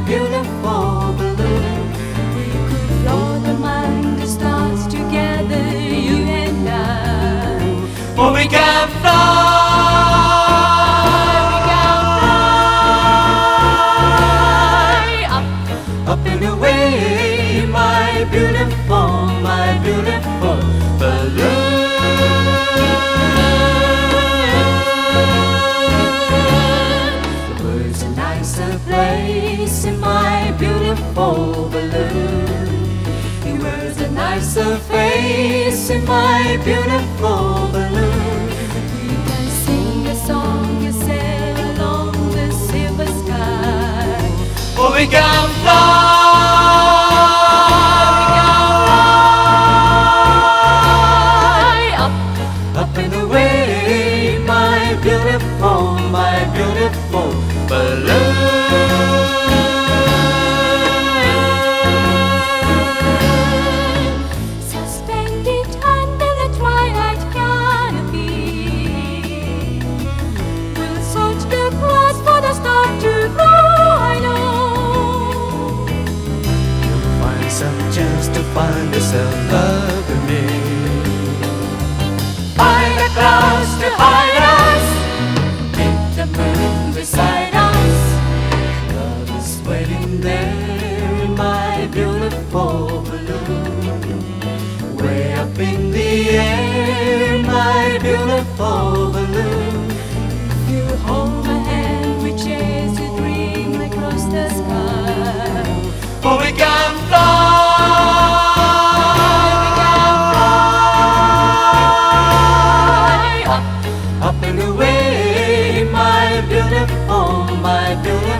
beautiful balloon. We could float among the stars together, you and I. Oh, we can fly. We can fly up, Up and away, my beautiful, my beautiful The a nicer place in my beautiful balloon. The world's a nicer face in my beautiful balloon. We can sing a song and sail along the silver sky. Oh, we can. Fly Find some chance to find yourself loving me. Find the clouds to hide us. Make the moon beside us. Love is waiting there in my beautiful balloon. Way up in the air, my beautiful balloon. my do.